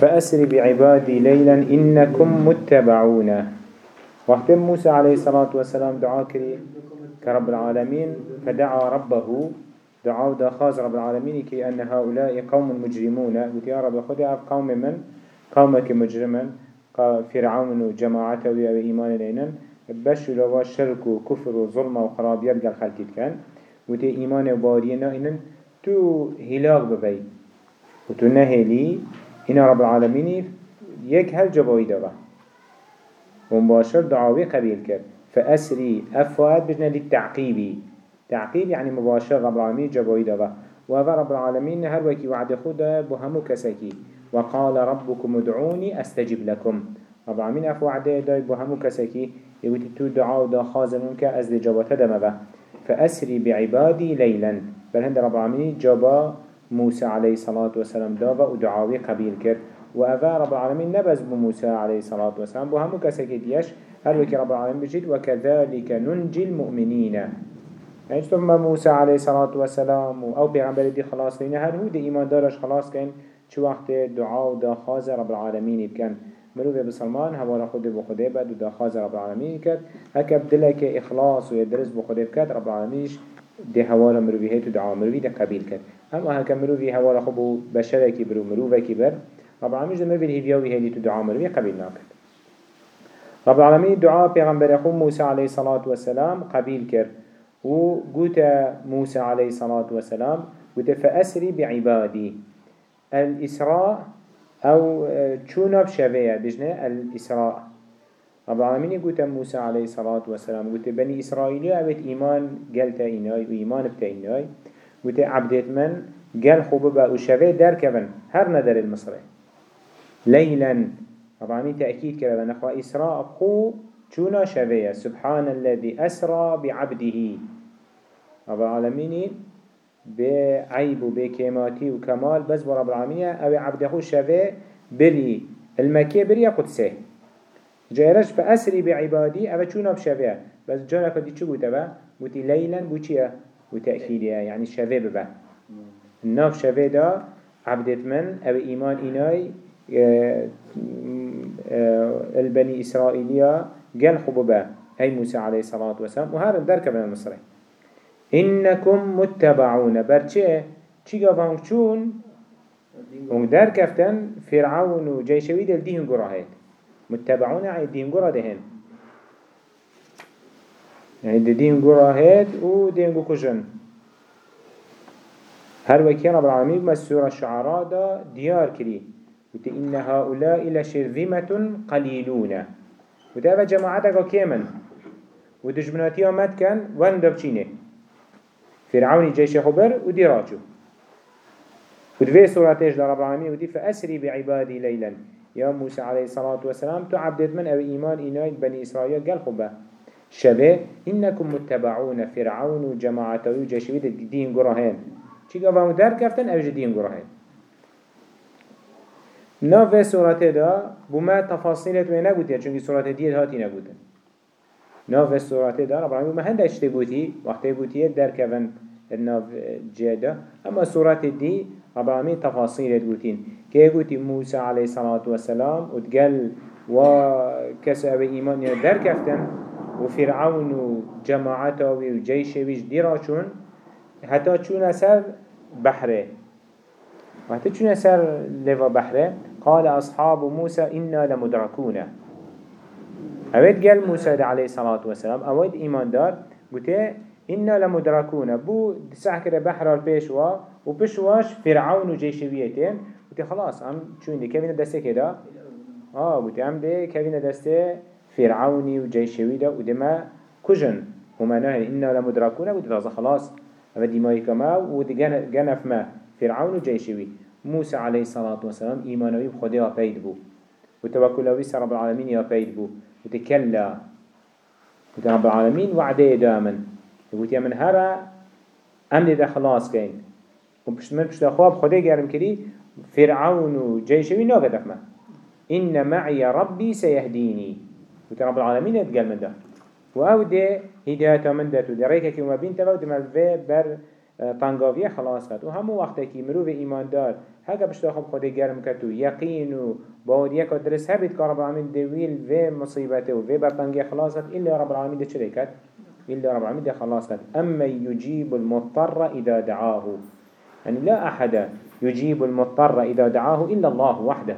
فأسر بعبادي ليلا إنكم متبعون. وقت موسى عليه الصلاة والسلام دعا كري كرب العالمين. فدعا ربه. دعا دخاز رب العالمين كي أن هؤلاء قوم مجرمون. قلت يا رب خذ أف قوم من؟ قومك مجرما. فرعون وجماعته وإيمان لينا بشو لوا شرك وكفر وظلم وخرابيات قال خلقت كان وتي إيمان وبارينا إنن تو هلاك ببي وتو إن رب العالمين يك هل جبوي دوا ومباشر دعاوي قبيل كر فأسري أفواد بجنا للتعقيبي تعقيب يعني مباشر رب العالمين جبوي دوا وهذا رب العالمين هر وكي وعد خدا بهمو كسكي وقال ربكم ادعوني استجب لكم رب العالمين أفو عده داي بهمو كسكي يقول تو دعاو دا خازنون كأز لجابته دمبه فأسري بعبادي ليلا بل هند رب العالمين جابا موسى عليه الصلاة والسلام دابا ودعاوي قبيل كر وأفا رب العالمين نبز بموسى عليه الصلاة والسلام بهمو كسكي ديش هل وكي رب العالمين بجد وكذلك ننجي المؤمنين يعني ثم موسى عليه الصلاة والسلام أو بيغمبر دي خلاص لنا هل هو دي إيمان دارش خلاص كان شو وقت دعاء و داخاز رب العالمين بكن مروفه بسلمان هوا خود بخوده بعد و داخاز رب العالمين كد هكا بدلك إخلاص و يدرس بخوده بكد رب العالمينش دي هوا هيتو دعاء مروفه ده قبيل كد اما هكا مروفه هوا خبو بشركي برو مروفه كبر رب العالمين ده مروفه الهديوي هيتو دعاء مروفه قبيل ناكد رب العالمين دعاء پیغمبر اخو موسى عليه الصلاة والسلام قبيل كر و قوت موسى عليه الصلاة والسلام قوت فأسري بعبادي الإسراء أو چونا بشوية بجنة الإسراء. رب العالمين قلت موسى عليه الصلاة والسلام قلت بني إسرائيل أبت إيمان قلت إناي وإيمان بتا إناي قلت عبدت من قال خببا وشوية در كبن هر ندر المصري. ليلا رب العالمين تأكيد كذا نخوة إسراء خو چونا شوية سبحان الذي أسرى بعبده. رب العالمين بعيب وبكيماتي وكمال بس برب العالمين أو عبده شفه بري المكي بري قدسه. جايرش فأسري بعبادي أو چونا بشفه بس جانا كدي چو بوتا با؟ بوتي ليلا بوتيا وتأكيدها يعني شفه ببا الناف شفه دا عبدت من أو إيمان ايناي آه، آه، البني إسرائيلية قال خبوبا هاي موسى عليه الصلاة والسلام. وهذا درك من المصري. إنكم متبعون. برچه؟ چی گفت چون؟ اون در کفتن فرعون و جيشوي دل دين قراهات متبعون دين قرا دهن. يعني دي دين قراهات و دين قكجن هر وكي رب العالمين ما سورة الشعراء دا ديار كري. وت إن هؤلاء لشرذمة قليلون وتابع جماعتك كيمن. ودجمناتي آمد كان وان دبچينه فرعوني جيش خبر ودي راجو. ودفي سورتش در رب العالمين ودي فأسري بعبادي ليلا. يا موسى عليه الصلاة والسلام تو عبدت من أو إيمان إناي بني إسرائيل قال خبا شبه إنكم متبعون فرعون وجماعته وجيش ويد دين قرهين چي قفا مدار كفتن أو جدين قرهين ناف سورة دا بما تفاصيلت وينا قلت چونك سورة دي هاتي نقولن ناف السورة دا رب العالمين ما هندش تبوتي وقت تبوتي در كفن الناف جيدا أما سورة دي رب العالمين تفاصيل تبوتين كي قوتي موسى عليه الصلاة والسلام وتقال وكسب إيمان در كفتن وفرعون وجماعته وجيشه ويش ديراشون حتى چون أسر بحره. وحتى چون أسر لفا بحره قال أصحاب موسى إنا لمدركون. اوید قال موسى عليه الصلاة والسلام اوید ایمان دار قلت إنا لمدركون. بو سحكر بحر البيش و وبشواش فرعون وجيشويتين. قلت خلاص أم شو دي كيفين دستة كده؟ آه قلت أم دي كيفين دستة؟ فرعوني وجيشوي ده ودما كجن هما نهي إنا لمدركون قلت رازا خلاص. اوید ایمایی کما و دی جنف ما فرعون وجيشوي موسى عليه الصلاة والسلام إيمانوي بخده بيد بو. وتوكلوي رب العالمين بيد بو. وتكلا وت رب العالمين وعده دامن. وت يا من هرا أمن ده خلاص كين وبش من بش خواب خده جرم كري فرعون وجيشوي ناقد أفما إن معي ربي سيهديني وت رب العالمين يتقال من ده. وأو ده هداية من ده وده ريكك وما بين تبا ودما بر طنقاوية خلاص كد وهمو وقتك مروف إيمان دار هكا بشتا خب خده گرم كتو يقين و باوريه که درس هبید که رب العالمين دويل في مصيبته و في برطنگه خلاصت إلا رب العالمين ده چلي كت إلا رب العالمين ده خلاصت أما يجيب المضطر إذا دعاه. يعني لا أحد يجيب المضطر إذا دعاه إلا الله وحده.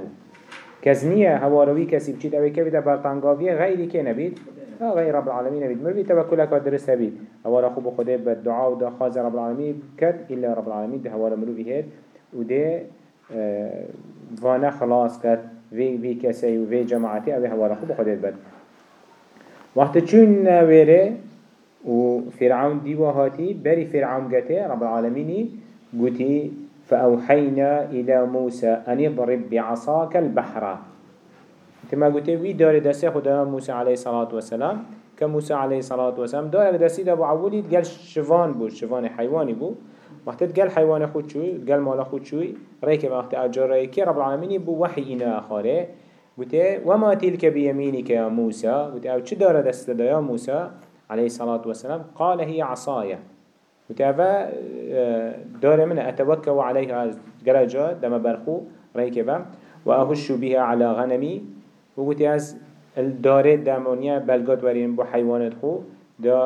كزنية هواروي كسي بچيت اوه كبدا برطنگاوية غيري كي نبيد غير رب العالمين نبيد مربي توكلك درس هبيد هوارا خوب خده بالدعاء ودا خاز رب العالمين كد إلا رب العالمين ده هوارا مروفي هيد وده وأنا خلاص كد في في كسي وفي جماعتي اوه هوارا خوب خده بد وقت چون ويره وفرعون ديوه هاتي بري فرعون قته رب العالمين قتي فأوحينا إلى موسى أن يضرب بعصاك البحر. كما قلت وي دار دسي خدا موسى عليه الصلاة والسلام؟ كموسى عليه الصلاة والسلام؟ دار دسي دا بعولي قال شفان بو شفان حيواني بو. وقت قال حيوان خود شوي قال مال خود شوي. ريك وقت أجر ريك رب العالمين بو وحي إنا آخره. قلت وما تلك بيمينك يا موسى؟ قلت أو چه دار دست دا يا موسى عليه الصلاة والسلام؟ قال هي عصايا. وتعفى دار من أتوكل عليها جرجة دم برخو ريكبا وأهش بها على غنمي وقلت از الدار دامونيا بلغات ورين بو حيوانات خو دا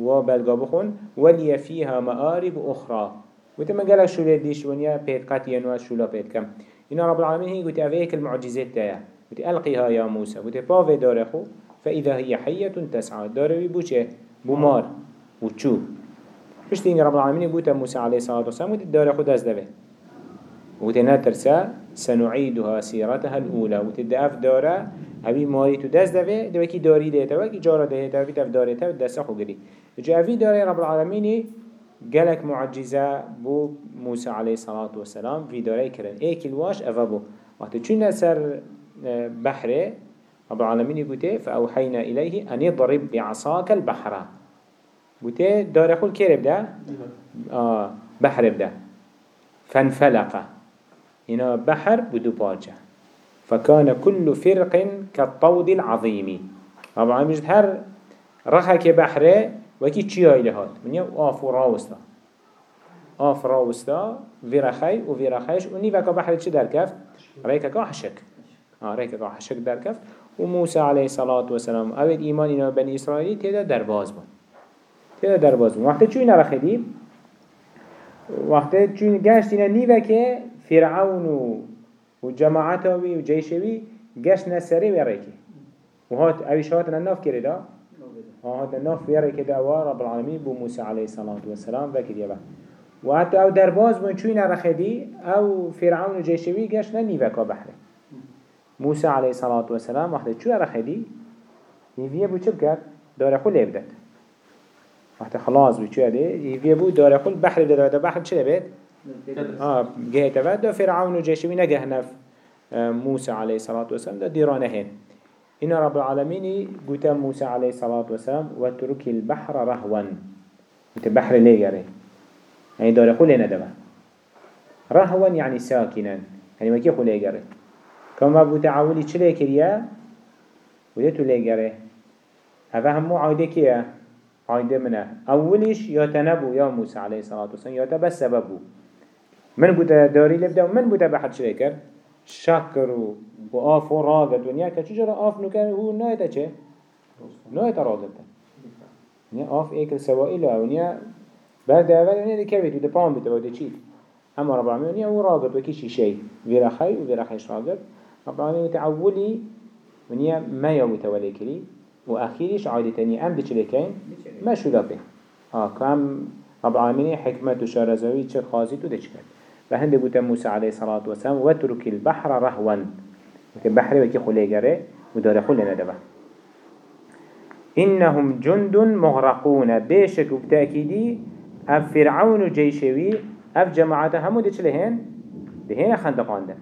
و بلغا بخون ولي فيها مآرب أخرى قلت ما قالك شو لديش ونيا بيت قاتيا وشولا بيت كم إن رب العالمين هي قلت أفيك المعجزات تايا قلت ألقيها يا موسى قلت بافي دار خو فإذا هي حية تسعى دار بو چه بو مار وچو پشت این رب العالمین بوده موسى عليه الصلاة والسلام ودي دار خود از دبه ودي نترسا سنعيدها سيرتها الأولى ودي اف داره هبي ماري تو دست دبه دوكي داري دهتا وكي جارة دهتا وكي تف دارتا ودستا خو گري جا افي داره رب العالمين جالك معجزة بو موسى عليه الصلاة والسلام في داره كرن ايك الواش افا بو. وقت چون سر آه، بحره رب العالمين يقول فأوحينا إليه أن يضرب بعصاك البحر. بوته دار خول كير بدا آه بحر بدا فانفلق. هنا بحر بدو باجة. فكان كل فرق كالطود العظيم. طبعا مجد هر رخك بحره وكي تشيا إلهات من يو آف راوستا. آف راوستا فيرخي وفيرخيش وني وكا بحر چه در كفت ريكا كا حشك آه ريكا در كفت وموسى عليه الصلاة والسلام أول إيمان بني إسرائيل تيدا در باز بون تیدا در باز وقتی چوی نرخیدی وقتی چوی گشتینا نیوه که فرعون و و جماعتاوی و جیشوی گشت نسری ویرکی و هات اویش هات نناف کرده هات نناف ویرکی دعوا رب العالمین بو موسى عليه الصلاة والسلام وكر يبا وحتى أو درباز من چوی نرخیدی أو فرعون و جیشوی گشت ننیوه که بحره. موسى عليه الصلاة والسلام وقتی چوی نرخیدی نیویه بو چه بکر؟ داره خو لیب داد. وقت خلاص بي چه ده يفيه بو داره خل بحر ده ده بحر چه بيت آه جهت بعد ده فرعون وجيشوي نجه نف موسى عليه الصلاة والسلام ده ديرانه هن. إن رب العالمين قلت موسى عليه الصلاة والسلام وترك البحر رهوا قلت بحر ليه جري يعني داره خل هنا ده رهوا يعني ساكنا يعني ما كي خل جري كما بتعولي چلي كريا ودتو ليه جري هذا هم عايده كيه عايده منه. اولش يا تنبو يا موسى عليه الصلاة والسلام يا تبس سببو من بودا داري لبدا ومن بودا بحد شريكر شكر وآف وراغت ونيا كتجرى آف نكان هو نايتا چه؟ نايتا راغت نيا آف ايكل سوائل ونيا بعد اول ونيا دي كبت وده بام بتا چيت اما رب العالمين ونيا هو راغت وكيشي شيء ويرا خي ويرا خيش راغت رب العالمين تعولي ونيا ما يوم تولي كري وأخيرش عادي تاني أم دي چلكين ما شو لابه آه كم رب العالمين حكمة شارزوي چه خازي تو فهند بوتا موسى عليه الصلاة والسلام وترك البحر رهوا لكن بحر وكي خليقره ودار خلنا دبا إنهم جند مغرقون. بيشك وبتأكيدي أف فرعون جيشوي أف جماعته همو دي چلهن دهين خندقان ده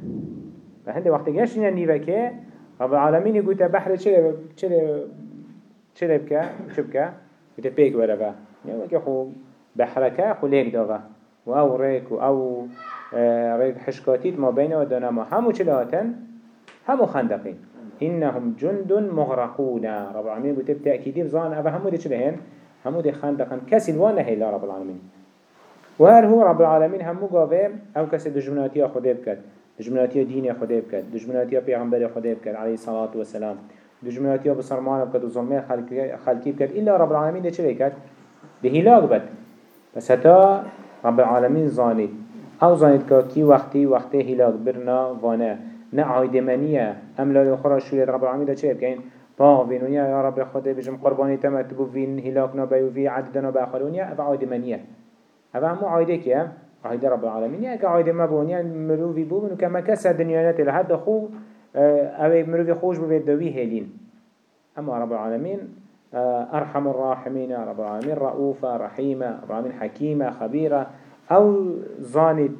فهند وقت جاشنا نيوكي رب العالمين يقول بحر چله چه بکه چه بکه بده پیک بره و یا وقتی خو بحرکه خو لیک داغه. و أو ریک و أو آه، ریک حشکاتیت ما بین و دانما همو چلاتن همو خندقین. إنهم جند مغرقون رب العالمين قلت بتأكيد بظان أبا همو دي چلهن همو دي خندقن. كسي الوانا هيلا رب العالمين وهر هو رب العالمين همو قاوه أو كسي دجمناتي خده بكت دجمناتي دين خده بكت دجمناتي پیغمبر خده بكت عليه الصلاة والسلام. دجمناتي بصرمان بكت وظلمه خلقي بكت إلا رب العالمين ده چه بكت؟ ده هلاك بد بس هتا رب العالمين زانيت أو زانيت كي وقتي وقتي هلاك برنا وأنا نه عایدمانیه املال أخرى شویت رب العالمین ده چه بکن؟ پاه وینونیا یا رب خدا بجم قربانی تمت بو وین هلاک نبی و وی عددنا باخرونیا أو عایدمانیه أو همو عایده که عایده رب العالمین یا که عایده مبونیا مروفی بو منو که مکسه دنیانت لحد خو أو مروفی خوش بو دوی هلین أما رب العالمین آه، أرحم الراحمين رب العالمين رؤوفة رحيمة رب العالمين حكيمة خبيرة. أو زانت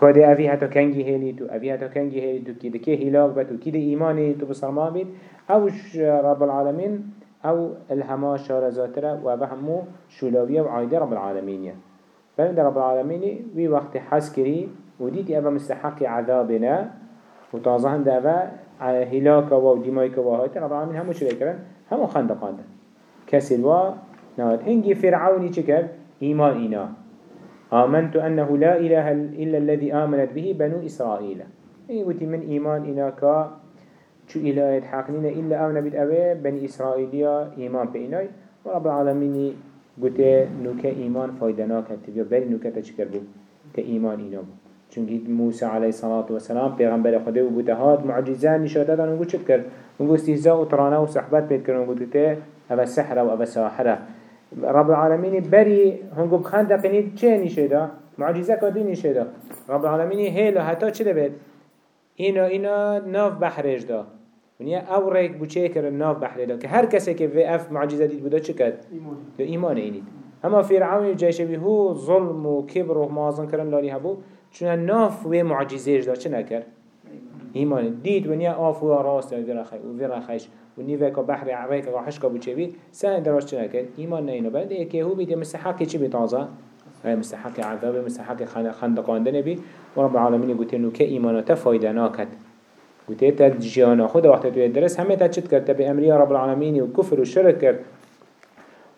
كده أفي هاتو كنجي هيلي تو أفي هاتو كنجي هيلي تو كده كي هلاك بتو كده إيماني تو بصرما بيت. أو رب العالمين أو الهما شار زاترة وبهمو شولاوية وعايدة رب العالمين. فلن رب العالمين وي وقت حس كري وديتي أبا مستحق عذابنا. وتازهن ده أبا هلاك و ديمايك و هايت رب العالمين همو شو يكرن همو خندقان ده كسلوا نهاد هنجي فرعوني چكر إيمان إنا آمنت أنه لا إله إلا الذي آمنت به بنو إسرائيل أي وتي من إيمان إناكا شو إله حقنين إلا آمن بيت أبي بني إسرائيليا إيمان بإناي ورب العالمين قلت نوكا إيمان فايدناك هتبيا بل نوكا تشكر بو كإيمان إنا بو چونكي موسى عليه الصلاة والسلام پیغمبر خده و بوده. هات معجزان نشاده دان ونگو چد کرد ونگو استهزاء و ترانه و صحبت بيت کرد ونگو ته أبا سحره و أبا ساحره رب العالمين بري هنگو بخندقيني چه نشده معجزه كدو نشده رب العالمين هيلا حتى چه بيت اینا اینا ناف بحرش دا. ونیا أو ریک بو چه کرن ناف بحر دا. که هر کسی که وی اف معجزه دید بودا چه کرد؟ ایمان. ایمان اینید اما فرعون جایشه هو ظلم و کبر و مازن کرن لالی هبو. چون ناف وی معجزهش دا چه نکرد؟ ایمان دید ونیا آف و راست و رخی و وی رخیش و نیوه که بحر عریک و حشکا بو چه بید سن دراش چه نکرد؟ ایمان نینو بعد که هو بید مستحقی چه بتازه؟ مستحق عذاب مستحق خندقاندن بي ورب العالمين قلت انه كإيمانات فايدة ناكت قلت تجيانا خدا وقت تو يدرس همه تجد کرد بأمري رب العالمين وكفر وشرك کرد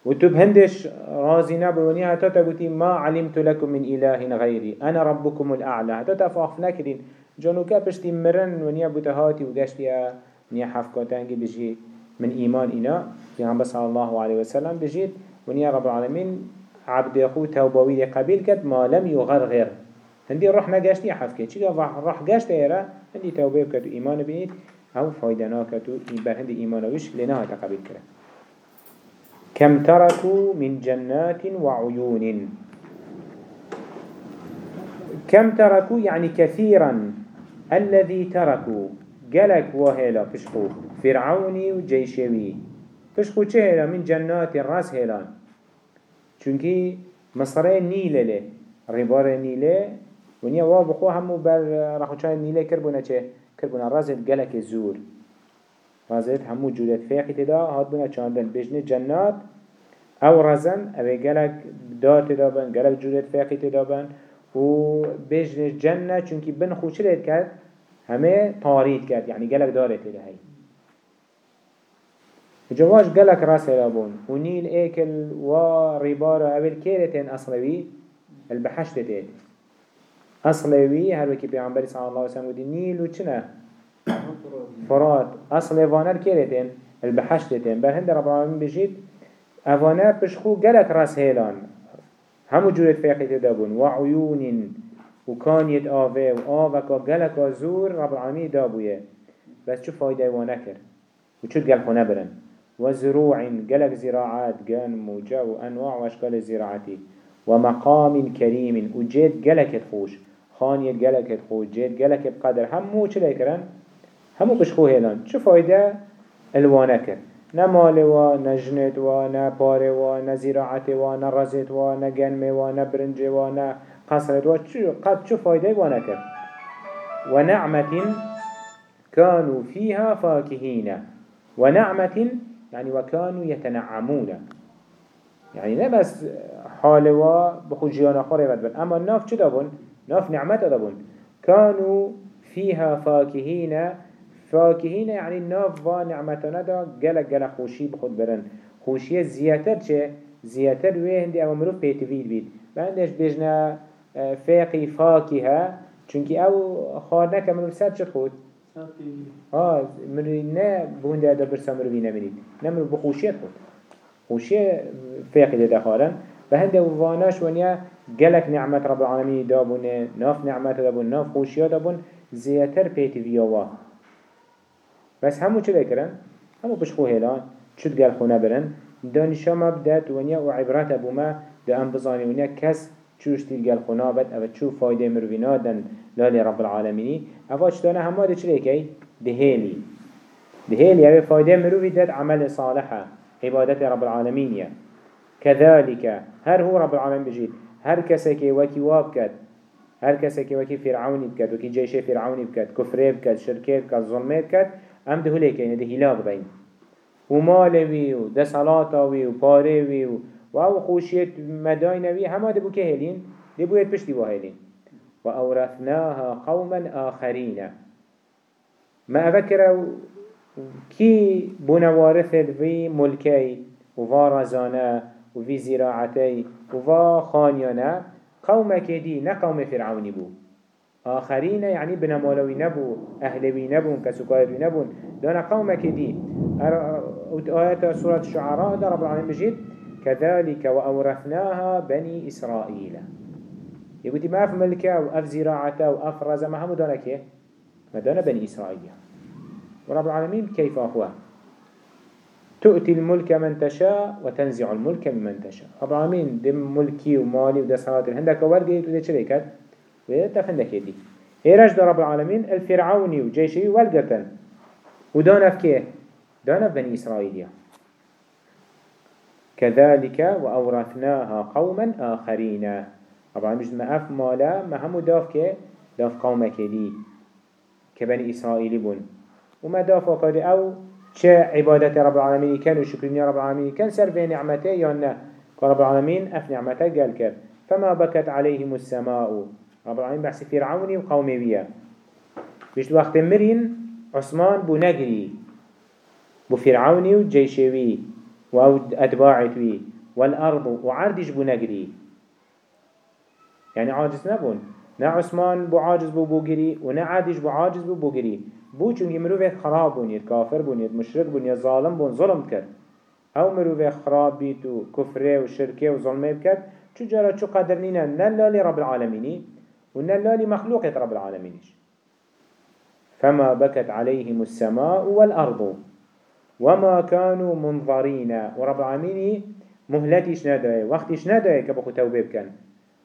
وتو بهندش رازي نبوني حتى تقولي ما علمت لكم من إله غيري. أنا ربكم الأعلى. حتى تفاق نكرين جانو كابشتي مرن ونيا بوتهاتي وقاشتيا نيا حفكاتانجي بجي من إيمان إنا في عم صلى الله عليه وسلم بجيت ونيا رب العالمين عبد أخو توبوي قبيل كد ما لم يغرغر هندي روح نجاشتي حفكة چيكا روح جاشت يرا هندي توبه بكتو إيمان بيت أو فايدة ناكتو بر هندي إيمان وش لناها تقبيل كره كم تركوا من جنات وعيون؟ كم تركوا يعني كثيرا. الذي تركوا جلك وهلا فشخو. فرعوني وجيشوي. فشخو چه من جنات الرأس هلان چونکی مصره نیله له ریبار نیله ونیا وا بخو همو بر رخوچای نیله کربونه چه؟ کربونه رازت گلک زور. رازت همو جودت فیقی تدا هاد بنا چاندن بجنه جنات. أو رزن أو گلک دار تدا بن گلک جودت فیقی تدا بن. و بجنه جنه چونکی بن خوچه لید کرد همه تارید کرد یعنی گلک داره تدا هی. جواش قالك راس هلابون ونيل ايكل وريبارة اول كيرتين اصلوي البحشتتين اصلوي هر وكي بيعنبري صلى الله عليه وسلم ودي نيل وچنا فرات. اصل فانر كيرتين البحشتتين بل هند رب العالمين بجيت افانا بشخو قالك راس هلان همو جورت فيقي تدابون وعيون وكان يد آوه وآوكا قالك زور رب العالمين دابويه بس شو فايدة وانكر وشو تقال خونه برن وزروع جلك زراعات جان موجا وأنواع وأشكال الزراعتي ومقام كريم وجيت جلك خوش. خانية جلك خوش. جيت جلك بقدر. همو چه لكرن همو بشخو هلان شو فايدة الوانكر نا مال و نا جنت و نا پاره و نا زراعت و نا رزت و نا گنم و نا برنج و نا قصرت و قد شو فايدة وانكر ونعمة كانوا فيها فاكهين ونعمة يعني وكانوا يتنعمون يعني نه بس حالوا بخو جيانا خوري بدبن اما ناف چه دابون؟ ناف نعمت دابون كانوا فيها فاكهين فاکهین یعنی ناف و نعمتان دا گل گل خوشی بخود برن. خوشی زیاتر چه؟ زیاتر وی هندی اما مروف پیتوید بید. و هندش بجنه فاقی فاکه چونکی او خار نکه مروف سر چه خود؟ آه مروی نه بونده دا برسا مروی نمی‌دید نه مروف بخوشیت خود. خوشی فاقی داده خارن. و هنده واناش ونیا گلک نعمت رب العالمین دابونه ناف نعمت دابون ناف خوشی دابون زیاتر پیتوید بس همو چه بكرن؟ همو بشخو هلان چود گل خونه برن. دانشا ما بدات ونیا و عبرت ابو ما ده ام بزانی ونیا کس چوش تیل گل خونه بد أو چو فایده مروینا دن لالی رب العالمینی. أو چطانه همه ده چلی که؟ دهیلی دهیلی أو فایده مروی داد عمل صالحه عبادت رب العالمینیه كذلك هر هو رب العالمين بجيد هر كسي كي وكي واب كد هر كسي كي وكي فرعوني بكد وكي جيش فرعوني بكد كفري بكد شركي بكد ظلمي بكد ام ده هلي كينه ده هلاك بين و مال وی و ده صلاة وی و پاره وی و و أو خوشیت مداین وی همه ده بو که هلین؟ ده بوید پشتی با هلین. و اورثناها قوما آخرین. ما أفكر كي بنوارث في ملكي وفا رزانا وفي زراعتي وفا خانيانا قومك دي نا قوم فرعوني بو. آخرين يعني بنمالوي نبو أهلوي نبو كسكايروي نبو دانا قومك دي آيات سورة الشعراء ده رب العالمين بجيد كذلك وأورثناها بني إسرائيل يقول ما أف ملكة وأف زراعة وأف رزة ما هم دانا كيه ما دانا بني إسرائيل ورب العالمين كيف أخوه؟ تؤتي الملك من تشاء وتنزع الملك ممن تشاء. رب العالمين دم ملكي ومالي وده صلاة هندك ورقيت وده شريكات وده تفندك يدي ده رب العالمين الفرعوني وجيشي والقتن ودانا في كيه دانا بني إسرائيل كذلك وأورثناها قوما آخرين. طبعا مش ما أف مالا ما همو داف كي؟ داف قومك دي. كبني إسرائيل بون. وما داف وقال أو چه عبادة رب العالمين كان وشكرين رب العالمين كان سر في نعمته يانا رب العالمين أف نعمته قال كر فما بكت عليهم السماء. رب العالمين بحث فرعوني وقومي بيا بيش وقت مرين عثمان بو نجري بو فرعوني و جيشوي و أتباعتوي والأرض وعردش بو نقري يعني عاجز نبون. نا عثمان بو عاجز بو بوغري و نا عردش بو عاجز بو بوغري بو چونك مروفه خراب بونيد كافر بونيد مشرك بونيد ظالم بون ظلم كر أو مروفه خراب بيتو كفره و شركه و ظلمه چو جارا چو قدر نلالي رب العالميني و نلالي مخلوقة رب العالمينيش فما بكت عليهم السماء والأرض وما كانوا منظرين. ورب العالمين مهلتش نداي وقتش نداي كبخو توبة بكن.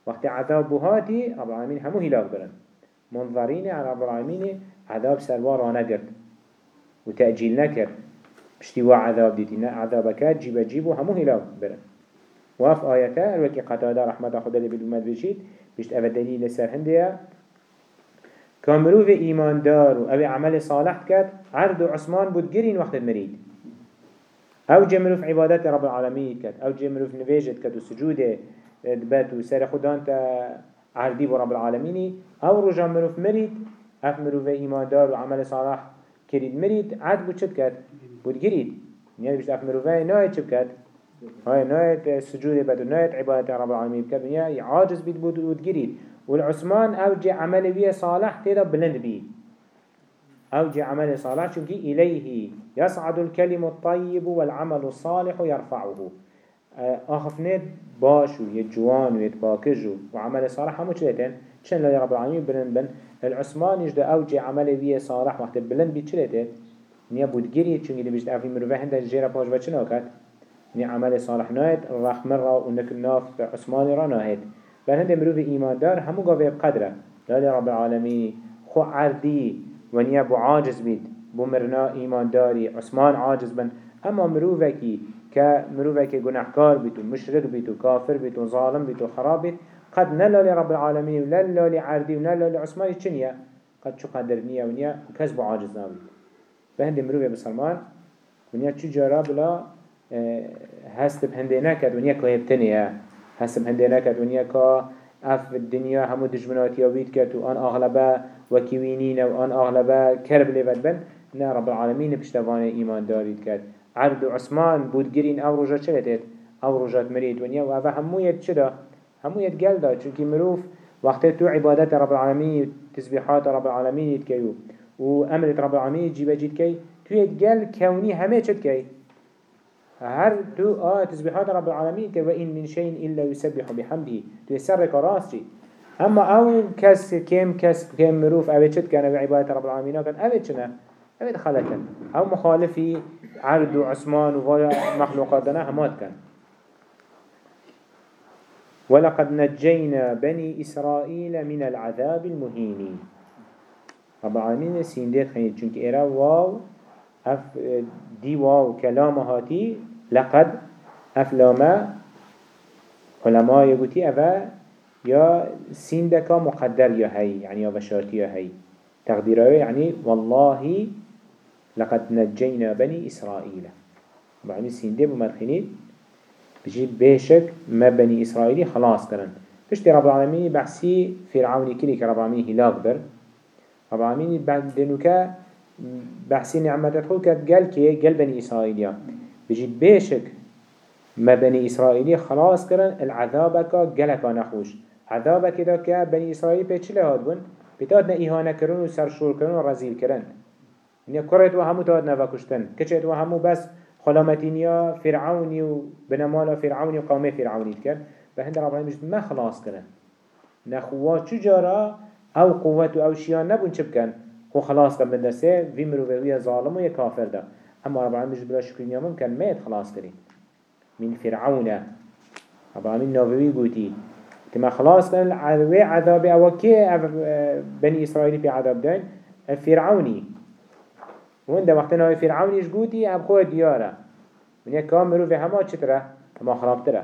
وقت عذاب بهاتي رب العالمين همو هلاك برن. منظرين على رب العالمين عذاب سلوار نقرد وتأجيل نكر بشتوا عذاب ديتنا عذابك جيب جيبو همو هلاك برن. وف آياتا الوكي قطادا رحمة خدا اللي بدو مدرشيد بشت أفا دليل سر هندية كامرو في إيمان دار و أبي عمل صالح كات عرض عثمان بود جرين وقت المريد أو جمرو في عبادات رب العالمين كات أو جمرو في نفيجت كات وسجود دبات وسر خدان تا عردي برب العالمين أو رجع مرو في مريد أف مرو في إيمان دار وعمل صالح كريد مريد عد بود شد كات بود جريد يعني بيش أف مرو في نايت شد كات هاي نايت سجود بدو نايت عبادات رب العالمين. كات يعني عاجز بيت بود جريد والعثمان أوجي عمل بيه صالح تيدا بلند بيه أوجي عمل صالح چونك إليه يصعد الكلم الطيب والعمل الصالح يرفعه. آخفنت باشو يجوان ويتباكجو وعمل صالح همو چلتين چن لله رب العالمين بلند بن. العثمان يجد أوجي عمل بيه صالح وقت بلند بيه چلتين نيا بودگيري چونك اللي بيجد أفي مروفة هنده جيرا باش بچنا كات نيا عمل صالح نايت الرحمن را ونك الناف عثمان را ناهيت بل هنده مروف ایمان دار همو قوه بقدره لالی رب العالمین خو عردی ونیا بو عاجز بید. بو مرنا ایمان داری عثمان عاجز بن. مروفه که مروفه که گناهکار بیتو مشرک بیتو کافر بیتو ظالم بیتو خراب بیت قد نلالی رب العالمین ولا لالی عردی ولا لالی عثمان چنیه؟ قد شو قدر نية ونيا كسب عاجز نابي بهند مروه بسلمان ونيا چو جارا بلا هست بهنده نكد ونيا كوهبتنية هسم هندينا كد ونيا كا اف الدنيا همو دجمناتي وبيت كد وان اغلبا وكيوينين وان اغلبا كرب لفت بن نا رب العالمين بشتفاني ايمان داريد كد عرض عثمان بود گرين أو رجا چلتت أو رجات مريد ونيا و اوه همو يد چدا همو يتقال دا چونكي مروف وقت تو عبادات رب العالمين تسبيحات رب العالمين يتكيو وأمرت رب العالمين يجيب جيت كي تو يتقال كوني همه چد كي هر تو آه تسبيحات رب العالمين كي وإن من شيء إلا يسبح بحمده. تو يسرك راسي أما أو كس كم كس كم مروف أبي چد كان بعبادة رب العالمين كان أبي چنا أبي خلتا أو مخالفي عرض وعثمان وغاية مخلوقاتنا همات كان ولقد نجينا بني إسرائيل من العذاب المهين رب العالمين سينديت خيني چونك إرا واو أف دي واو كلام هاتي لقد أفلاما علماء يقولي أفا يا سيندك مقدر يا هي يعني يا بشارتي يا هي تقديره يعني والله لقد نجينا بني إسرائيل. رب العالمين سيندي بمرخيني بجي بيشك ما بني إسرائيلي خلاص كرن. تشتي رب العالمين بحسي فرعوني كلي كرب العالمين هلاك بر. رب العالمين بعد دنوكا بحسي نعمة خلقت قال كي قال بني إسرائيليا بجي بيشك ما بني إسرائيلي خلاص كرن العذابك قالك نخوش. عذابك دا بني إسرائيل بيتش لهاد بون بتادنا إهانة كرن وسرشور كرن ورزيل كرن. يعني كرت وهمو تادنا وكشتن كشت وهمو بس خلامتينيا فرعوني وبنمالا فرعوني وقومي فرعوني كر بهند رب العالمين ما خلاص كرن نخوات شجرة أو قوة أو شيان نبون شبكن هو خلاص كان من دسته في مروفية ظالم ويا كافر ده أما رب العالمين بلا شكرين كان ميت خلاص كرين من فرعون. رب العالمين نوفي قوتي تما خلاص كان عذاب أو كي بني إسرائيل في عذاب دين الفرعوني وين ده وقتنا هاي فرعون إيش قوتي أب خوه ديارة من يكام مروف هما چتره هما خرابتره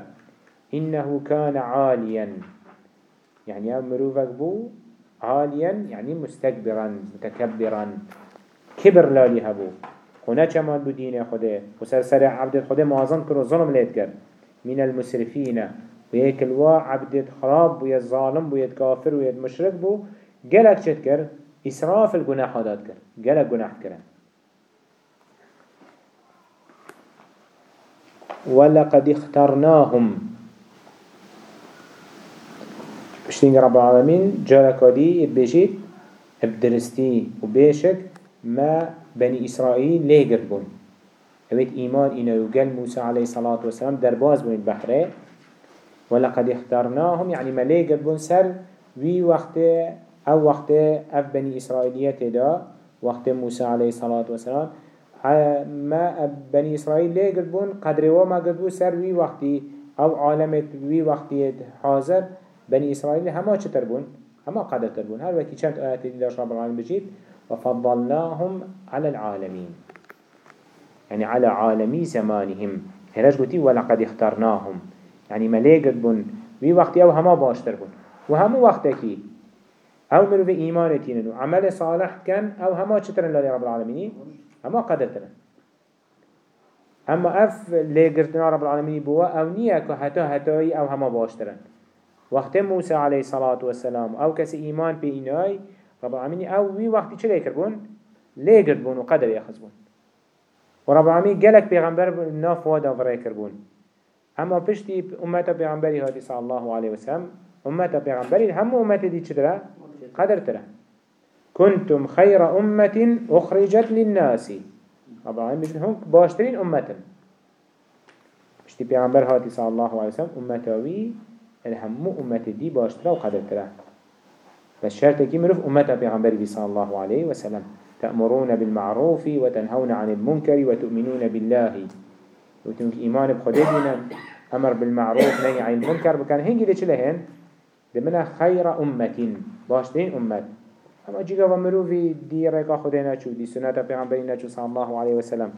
إنه كان عاليا يعني مروفك بو عاليا يعني مستكبرا متكبرا كبر لالي هبو خونه چمان بو دين خوده؟ وسرسر عبد خوده معظم كرو ظلم ليت كر من المسرفين ويك الوا عبد خراب ويا الظالم ويا كافر ويا مشرك بو. جلك چت كر إسراف الجناح داد كر جلك جناح كرن ولقد اخترناهم. بشتين رب العالمين جاركا دي بيجيت بدرستي وبيشك ما بني إسرائيل ليقر بون اويت إيمان إنه يقال موسى عليه الصلاة والسلام درباز بون البحر ولقد اخترناهم يعني ما ليقر بون سر وي وقت أو وقت أف بني إسرائيلية دا وقت موسى عليه الصلاة والسلام ما بني إسرائيل ليه قلبون قدر وما قلبو سر وي وقتي أو عالمت وي وقتي حاضر بني إسرائيل هما چتر بون هما قدر تربون هل وكي چند دي داش رب العالمين بجيت وفضلناهم على العالمين. يعني على عالمي زمانهم. هلاش قلتي ولقد اخترناهم. يعني ملاقت بون. وي وقتي أو هما باشتر بون. وهمو وقتكي أو منو في إيمانتين عمل صالح كان أو هما چترن لله رب العالمين اما قدر ترن. اما اف لقرتنا رب العالمين بوا أو نيا كو حتى حتى أو هما باشترن. وقت موسى عليه الصلاة والسلام أو كسي ايمان بي ايناي رب العالمين أو وي وقت چه ليكر بون لقرت بون وقدر يخز بون. ورب العالمين قالك بيغمبر ناف وادا فريكر بون اما پشتی امتا پیغمبری هادی صلی الله علیه وسلم امتا پیغمبری هم امتا دی چه قدر تره كنتم خير أمة أخرجت للناس رب العالمين بيجن هم باشترين أمة مشتي بيعنبر هاتي صلى الله عليه وسلم أمتاوي الهم أمة دي باشترا وقدر ترى بس شرط كي مروف أمة بيعنبر صلى الله عليه وسلم. تأمرون بالمعروف وتنهون عن المنكر وتؤمنون بالله. وتنك إيمان بخديدنا أمر بالمعروف نهي عن المنكر. بكان هنجي دي چلهن دمنا خير أمة باشترين أمة اما جيغا ومروفي دي ريقا خدينا چو دي سنة پیغمبرين چو صلى الله عليه وسلم.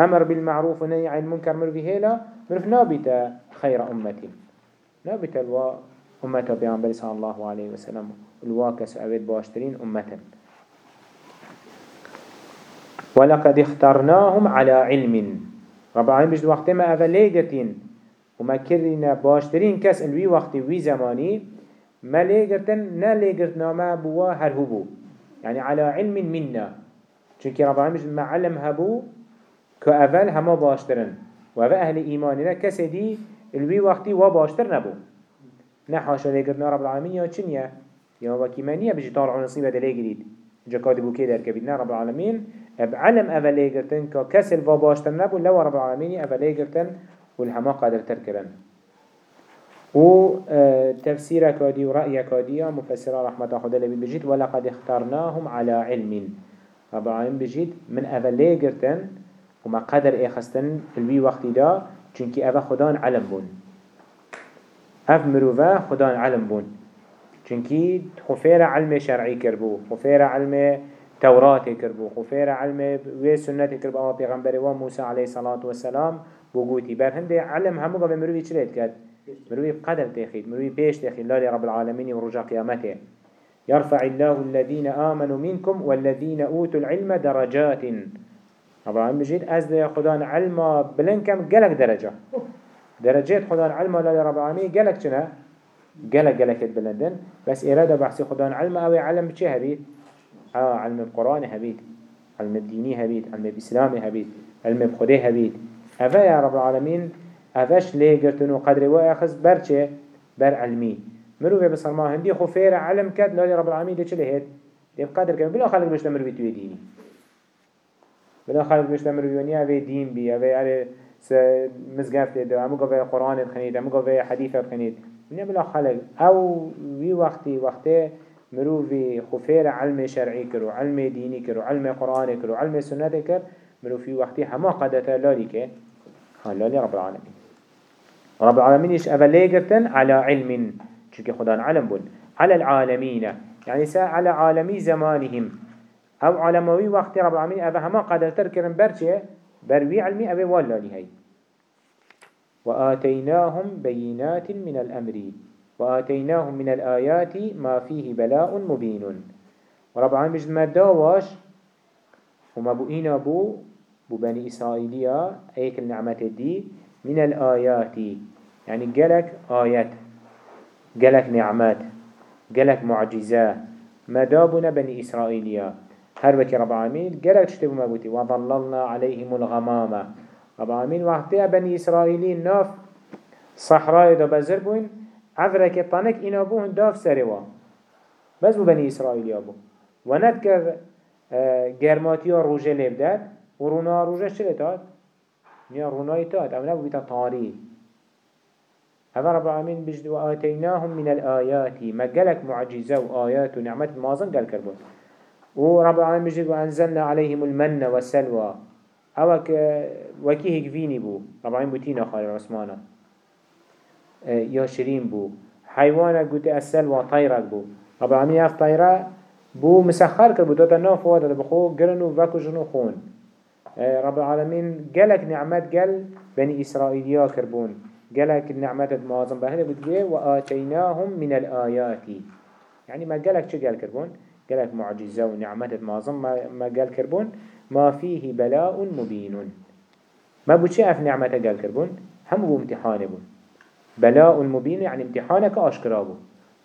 أمر بالمعروف ونهي عن المنكر مروفي هيلا مروف نابت خير امة نابت الوا امة پیغمبر صلى الله عليه وسلم. الواكس اويد باشترين أمة. ولقد اخترناهم على علم. رب العالمين بجد وقت ما أفليقتين وما كرنا باشترين كس الوي وقت وي زماني ما ليقرتن نا ليقرتنا ما بوا هرهبو يعني على علم منا. چونك رب العالمين ما علم هبو كأفل هما باشترن وفا أهل إيماننا كسدي الوي وقتي وباشتر نبو. نحاشا ليقرنا رب العالمين؟ يا چنيا يا وكيمانية بجي طالعون نصيبة دليقريد جا كادبو كي در كبيدنا رب العالمين. بعلم أولي قرتن ككسل واباشتن نبو لو رب العالمين أولي قرتن والهما قادر تركرن و آه، تفسير كادي ورأي كادي مفسر رحمة خدا لبي بجيت ولقد اخترناهم على علم. رب العالمين بجيت من أولي قرتن وما قدر إخستن الوي وقت دا چونكي أفا خدان علم بون. أف مروفا خدان علم بون. چونكي خفير علم شرعي كربو خفير علم توراة كربو خفير علم وي سنة كربو أما پیغمبر و موسى عليه الصلاة والسلام بوغوتي بر هنده علم همو قبل مروفي چلت كد مروفي بقدر تخيد مروفي بيش تخيد لا رب العالمين ورجع قيامته يرفع الله الذين آمنوا منكم والذين أوتوا العلم درجات. رب العالمين بجيد أز خدان علم بلنكم قلق درجة درجات خدان علم لا رب العالمين قلق چنا قلق قلق بلندن بس إرادة بحثي خدان علم أو علم بچه هبيت آه علم القرآن هبيت علم الديني هبيت علم الإسلام هبيت علم بخده هبيت أفا يا رب العالمين أفاش ليه قرتنو قدر وأخذ برچه بر علمي. مروفي بصرما هندي خفير علم كد لا رب العالمين دي چله هيد دي بقدر كد بلا خلق بشتا مروفي توي ديني. بلا خلق بشتا مروفي ونيا في دين بي أفا مزقفت دو أمو قوة قرآن بخنيد أمو قوة حديث بخنيد من بلا خلق أو وي وقتي وقتي مروفي خفير علم شرعي كرو علم ديني كرو علم قرآن كرو علم سنة كر مروفي وقتي حما قدتا لالي كه لالي رب العالمين رب العالمين إيش أفلي قرتن على علم شكي خدان علم بون على العالمين يعني سا على عالمي زمانهم أو علموي وقت رب العالمين أفا هما قدر كرن برشي بروي علمي أبي ولا لهي وآتيناهم بينات من الأمر وآتيناهم من الآيات ما فيه بلاء مبين. ورب العالمين بجد ما داواش وما بؤينا بو بو بني إسرائيلية أيك النعمة دي من الآيات. يعني قالك آيات قالك نعمات قالك معجزة. ما دابنا بني إسرائيلية. هر وكي رب العالمين قالك شتبه ما بوتي وظللنا عليهم الغمامة. رب العالمين وقتها بني إسرائيلين ناف صحراء دا بزر بوين عفرك طنك إنا بوهن داف سروا بس بو بني إسرائيل يابو ونذكر جرماتيا روجه لبداد ورونا روجه تاد نيا رونا تاد أو نبو بيتا طاري هذا رب العالمين بجد وآتيناهم من الآيات ما قالك معجزة وآيات ونعمة مازن قال كربون ورب العالمين بجد وأنزلنا عليهم المن والسلوى أوك وكيه كفيني بو رب العالمين بوتينا خالي عثمانا يا شرين بو حيوانا قلت السلوى طيرك بو رب العالمين اف طيرا بو مسخر كربو دوتا ناف وادا بخو قرنو وكو جنو خون رب العالمين قالك نعمت قال بني إسرائيليا كربون قالك النعمت المعظم بهذا بتقول وآتيناهم من الآيات يعني ما قالك شو قال كربون قالك معجزة ونعمت المعظم ما قال كربون ما فيه بلاء مبين. ما بوشي اف نعمت قال كربون هم بو امتحان بون. بلاء مبين يعني امتحانك أشكرابو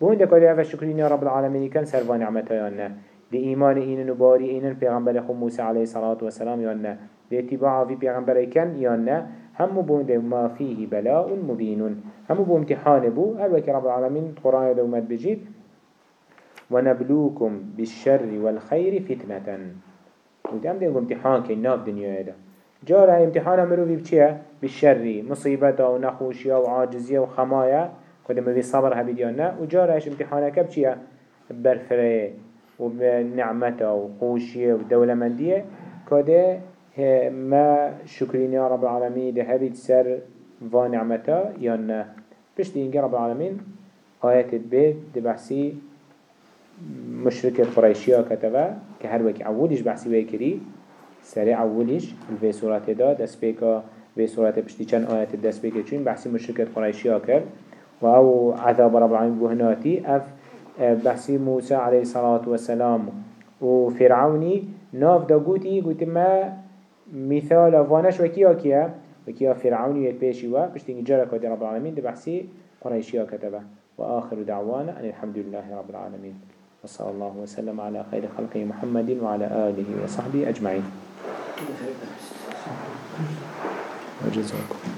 بون. قال أفا شكرين يا رب العالمين كان سرفا نعمتا يانا دي إيمان إينن وباري إينن پیغمبر خو موسى عليه الصلاة والسلام يانا دي اتباع في پیغمبر كان يانا هم بون ما فيه بلاء مبين هم بو امتحان بو. أبك رب العالمين قرآن دومات بجيب ونبلوكم بالشر والخير فتنة. ودام ده امتحان كي ناف دنيا ده جارة امتحان مروفي بچية؟ بالشر مصيبة و نخوشية و عاجزية و خمايا كده مروفي صبر هبيد يانا و جارة إيش امتحانك بچيه برفره و بنعمته و خوشية و دولة مندية كده ما شكرين يا رب العالمين ده هبيد سر و نعمته يانا بشتي انجي رب العالمين آيات البيت ده بحثي مشركة قريشية كتبه كهر وكي عوليش بحثي ويكري سريع أوليش في سورة دا دست بيكا في سورة بشتي چند آيات دست بيكا چون بحثي مشركة قريشية كر و أو عذاب رب العالمين بوهناتي اف بحثي موسى عليه الصلاة والسلام و فرعوني ناف دا قوتي قوتي ما مثال وانش وكيا كيا وكيا فرعوني يتباشي و بشتي نجارة رب العالمين دا بحثي قريشية كتبه وآخر دعوانا أن الحمد لله رب العالمين وصلى الله وسلم على خير خلقه محمد وعلى آله وصحبه أجمعين. وجزاكم.